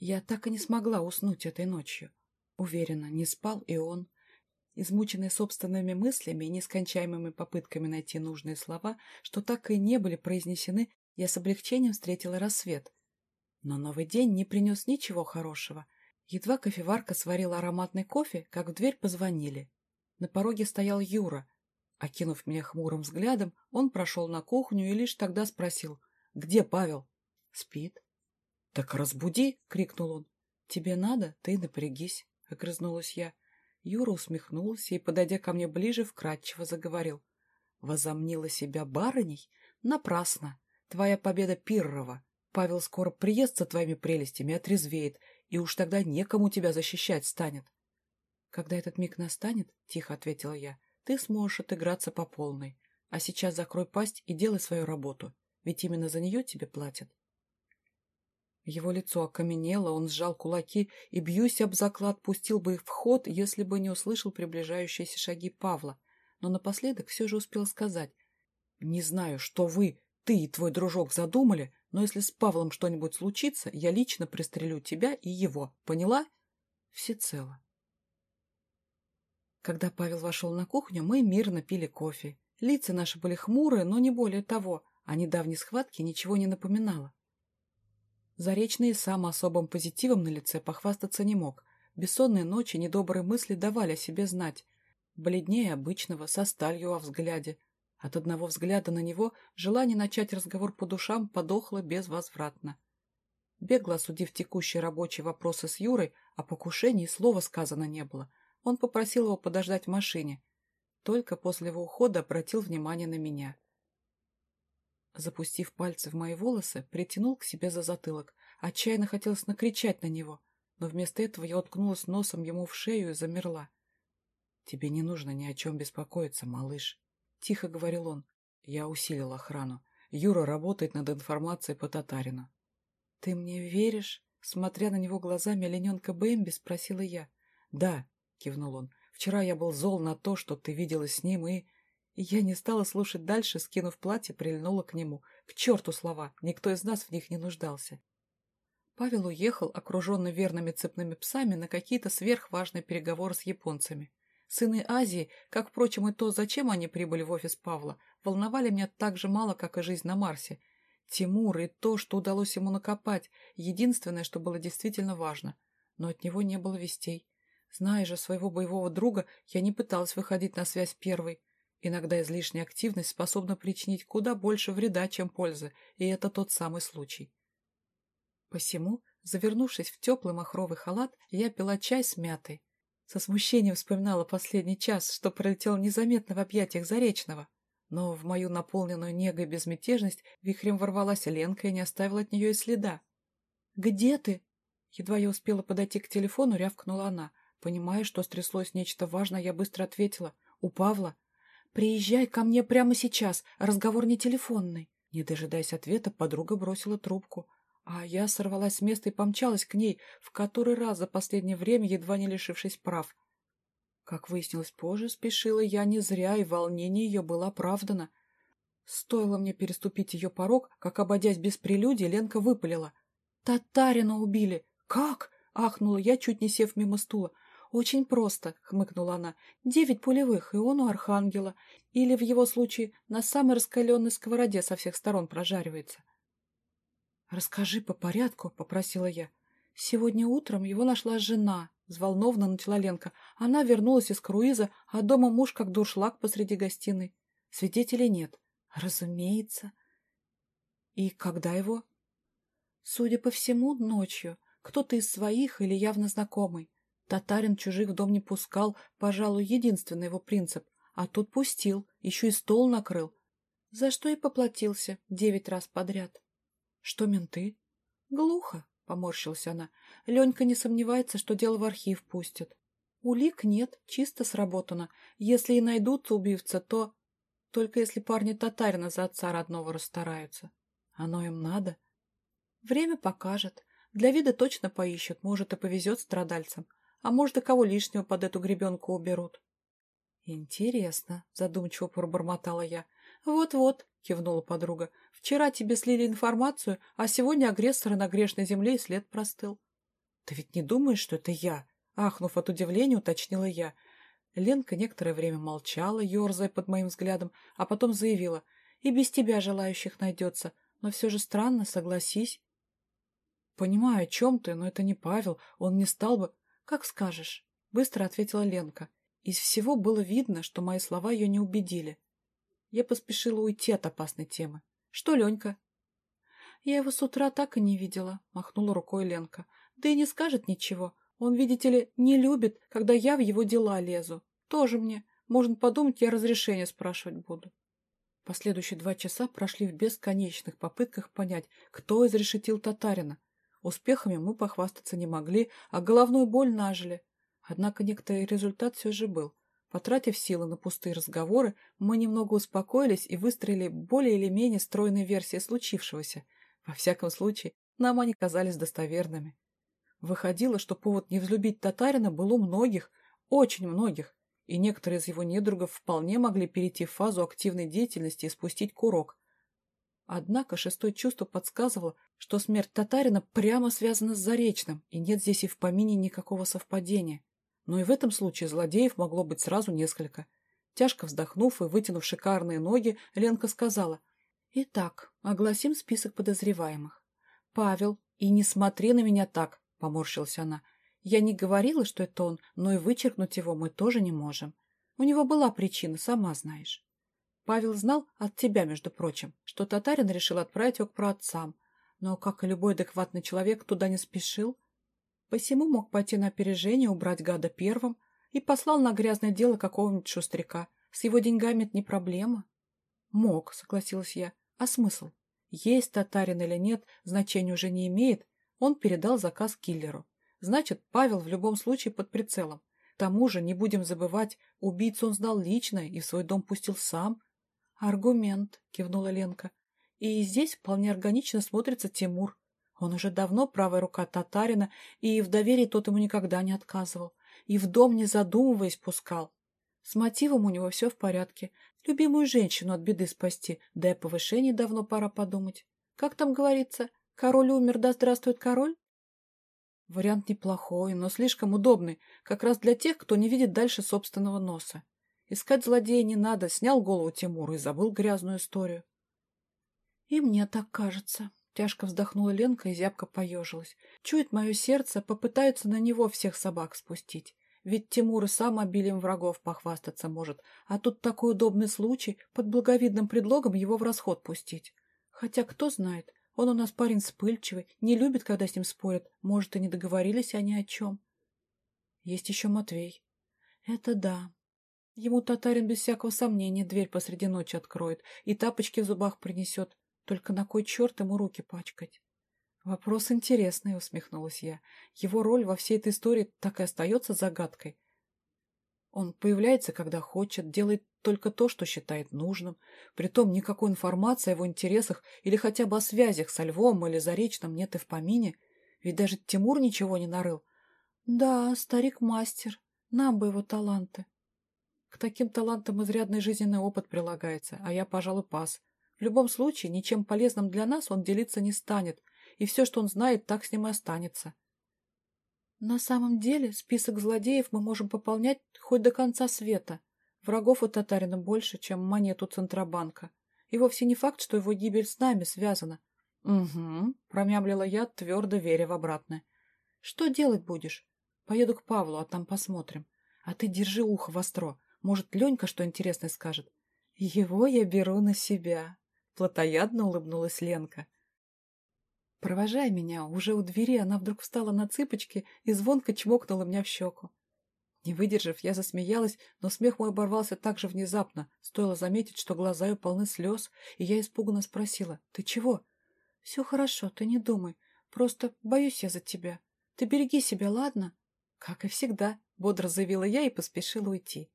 Я так и не смогла уснуть этой ночью. Уверена, не спал и он. Измученный собственными мыслями и нескончаемыми попытками найти нужные слова, что так и не были произнесены, я с облегчением встретила рассвет. Но новый день не принес ничего хорошего. Едва кофеварка сварила ароматный кофе, как в дверь позвонили. На пороге стоял Юра. Окинув меня хмурым взглядом, он прошел на кухню и лишь тогда спросил, «Где Павел?» «Спит». «Так разбуди!» — крикнул он. «Тебе надо? Ты напрягись!» — огрызнулась я. Юра усмехнулся и, подойдя ко мне ближе, вкратчиво заговорил. «Возомнила себя барыней? Напрасно! Твоя победа Пиррова. Павел скоро приест со твоими прелестями, отрезвеет, и уж тогда некому тебя защищать станет. — Когда этот миг настанет, — тихо ответила я, — ты сможешь отыграться по полной. А сейчас закрой пасть и делай свою работу, ведь именно за нее тебе платят. Его лицо окаменело, он сжал кулаки и, бьюсь об заклад, пустил бы их в ход, если бы не услышал приближающиеся шаги Павла. Но напоследок все же успел сказать. «Не знаю, что вы, ты и твой дружок задумали, но если с Павлом что-нибудь случится, я лично пристрелю тебя и его. Поняла? Всецело. Когда Павел вошел на кухню, мы мирно пили кофе. Лица наши были хмурые, но не более того. О недавней схватке ничего не напоминало. Заречный сам особым позитивом на лице похвастаться не мог. Бессонные ночи, недобрые мысли давали о себе знать. Бледнее обычного, со сталью во взгляде — от одного взгляда на него желание начать разговор по душам подохло безвозвратно. Бегло осудив текущие рабочие вопросы с Юрой, о покушении слова сказано не было. Он попросил его подождать в машине. Только после его ухода обратил внимание на меня. Запустив пальцы в мои волосы, притянул к себе за затылок. Отчаянно хотелось накричать на него, но вместо этого я уткнулась носом ему в шею и замерла. «Тебе не нужно ни о чем беспокоиться, малыш», — тихо говорил он. Я усилил охрану. Юра работает над информацией по татарину. — Ты мне веришь? — смотря на него глазами олененка Бэмби, спросила я. — Да, — кивнул он. — Вчера я был зол на то, что ты виделась с ним, и... Я не стала слушать дальше, скинув платье, прильнула к нему. К черту слова, никто из нас в них не нуждался. Павел уехал, окруженный верными цепными псами, на какие-то сверхважные переговоры с японцами. Сыны Азии, как, впрочем, и то, зачем они прибыли в офис Павла, волновали меня так же мало, как и жизнь на Марсе. Тимур и то, что удалось ему накопать, единственное, что было действительно важно. Но от него не было вестей. Зная же своего боевого друга, я не пыталась выходить на связь первой. Иногда излишняя активность способна причинить куда больше вреда, чем пользы, и это тот самый случай. Посему, завернувшись в теплый махровый халат, я пила чай с мятой. Со смущением вспоминала последний час, что пролетел незаметно в объятиях Заречного. Но в мою наполненную негой безмятежность вихрем ворвалась Ленка и не оставила от нее и следа. «Где ты?» Едва я успела подойти к телефону, рявкнула она. Понимая, что стряслось нечто важное, я быстро ответила. «У Павла?» «Приезжай ко мне прямо сейчас, разговор не телефонный». Не дожидаясь ответа, подруга бросила трубку. А я сорвалась с места и помчалась к ней, в который раз за последнее время, едва не лишившись прав. Как выяснилось позже, спешила я не зря, и волнение ее было оправдано. Стоило мне переступить ее порог, как, ободясь без прелюдии, Ленка выпалила. «Татарина убили! Как?» — ахнула я, чуть не сев мимо стула. «Очень просто», — хмыкнула она. «Девять пулевых, и он у Архангела. Или, в его случае, на самой раскаленной сковороде со всех сторон прожаривается». «Расскажи по порядку», — попросила я. «Сегодня утром его нашла жена», — взволнованно начала Ленка. «Она вернулась из круиза, а дома муж как дуршлаг посреди гостиной. Свидетелей нет». «Разумеется». «И когда его?» «Судя по всему, ночью. Кто-то из своих или явно знакомый. Татарин чужих в дом не пускал, пожалуй, единственный его принцип. А тут пустил, еще и стол накрыл. За что и поплатился девять раз подряд». Что менты? Глухо, поморщилась она. Ленька не сомневается, что дело в архив пустят. Улик нет, чисто сработано. Если и найдутся убивца, то... Только если парни татарина за отца родного расстараются. Оно им надо. Время покажет. Для вида точно поищут, может, и повезет страдальцам. А может, и кого лишнего под эту гребенку уберут. Интересно, задумчиво пробормотала я. Вот-вот, кивнула подруга. Вчера тебе слили информацию, а сегодня агрессора на грешной земле и след простыл. Ты ведь не думаешь, что это я? Ахнув от удивления, уточнила я. Ленка некоторое время молчала, ерзая под моим взглядом, а потом заявила. И без тебя желающих найдется, но все же странно, согласись. Понимаю, о чем ты, но это не Павел, он не стал бы... Как скажешь, быстро ответила Ленка. Из всего было видно, что мои слова ее не убедили. Я поспешила уйти от опасной темы. Что, Ленька? Я его с утра так и не видела, махнула рукой Ленка. Да и не скажет ничего. Он, видите ли, не любит, когда я в его дела лезу. Тоже мне. Можно подумать, я разрешение спрашивать буду. Последующие два часа прошли в бесконечных попытках понять, кто изрешетил татарина. Успехами мы похвастаться не могли, а головную боль нажили. Однако некоторый результат все же был. Потратив силы на пустые разговоры, мы немного успокоились и выстроили более или менее стройные версии случившегося. Во всяком случае, нам они казались достоверными. Выходило, что повод не взлюбить татарина был у многих, очень многих, и некоторые из его недругов вполне могли перейти в фазу активной деятельности и спустить курок. Однако шестое чувство подсказывало, что смерть татарина прямо связана с Заречным, и нет здесь и в помине никакого совпадения. Но и в этом случае злодеев могло быть сразу несколько. Тяжко вздохнув и вытянув шикарные ноги, Ленка сказала, «Итак, огласим список подозреваемых. Павел, и не смотри на меня так», — поморщилась она, «я не говорила, что это он, но и вычеркнуть его мы тоже не можем. У него была причина, сама знаешь». Павел знал от тебя, между прочим, что татарин решил отправить его к праотцам, но, как и любой адекватный человек, туда не спешил, Посему мог пойти на опережение, убрать гада первым и послал на грязное дело какого-нибудь шустряка. С его деньгами это не проблема. Мог, согласилась я. А смысл? Есть татарин или нет, значения уже не имеет. Он передал заказ киллеру. Значит, Павел в любом случае под прицелом. К тому же, не будем забывать, убийцу он знал лично и в свой дом пустил сам. Аргумент, кивнула Ленка. И здесь вполне органично смотрится Тимур. Он уже давно правая рука татарина, и в доверии тот ему никогда не отказывал, и в дом, не задумываясь, пускал. С мотивом у него все в порядке. Любимую женщину от беды спасти, да и о повышении давно пора подумать. Как там говорится, король умер, да здравствует король? Вариант неплохой, но слишком удобный, как раз для тех, кто не видит дальше собственного носа. Искать злодея не надо, снял голову Тимуру и забыл грязную историю. И мне так кажется. Тяжко вздохнула Ленка и зябко поежилась. Чует мое сердце, попытаются на него всех собак спустить. Ведь Тимур и сам обилием врагов похвастаться может, а тут такой удобный случай под благовидным предлогом его в расход пустить. Хотя кто знает, он у нас парень вспыльчивый, не любит, когда с ним спорят, может, и не договорились они о чем. Есть еще Матвей. Это да. Ему татарин без всякого сомнения дверь посреди ночи откроет и тапочки в зубах принесет, только на кой черт ему руки пачкать? Вопрос интересный, усмехнулась я. Его роль во всей этой истории так и остается загадкой. Он появляется, когда хочет, делает только то, что считает нужным. Притом никакой информации о его интересах или хотя бы о связях со Львом или Заречным нет и в помине. Ведь даже Тимур ничего не нарыл. Да, старик-мастер. Нам бы его таланты. Таким талантам изрядный жизненный опыт прилагается, а я, пожалуй, пас. В любом случае, ничем полезным для нас он делиться не станет, и все, что он знает, так с ним и останется. На самом деле, список злодеев мы можем пополнять хоть до конца света. Врагов у татарина больше, чем монету Центробанка. И вовсе не факт, что его гибель с нами связана. — Угу, — промямлила я, твердо веря в обратное. — Что делать будешь? Поеду к Павлу, а там посмотрим. А ты держи ухо востро. Может, Ленька что интересное скажет? — Его я беру на себя, Платоядно улыбнулась Ленка. Провожая меня, уже у двери она вдруг встала на цыпочки и звонко чмокнула меня в щеку. Не выдержав, я засмеялась, но смех мой оборвался так же внезапно. Стоило заметить, что глаза ее полны слез, и я испуганно спросила, «Ты чего?» «Все хорошо, ты не думай. Просто боюсь я за тебя. Ты береги себя, ладно?» «Как и всегда», — бодро заявила я и поспешила уйти.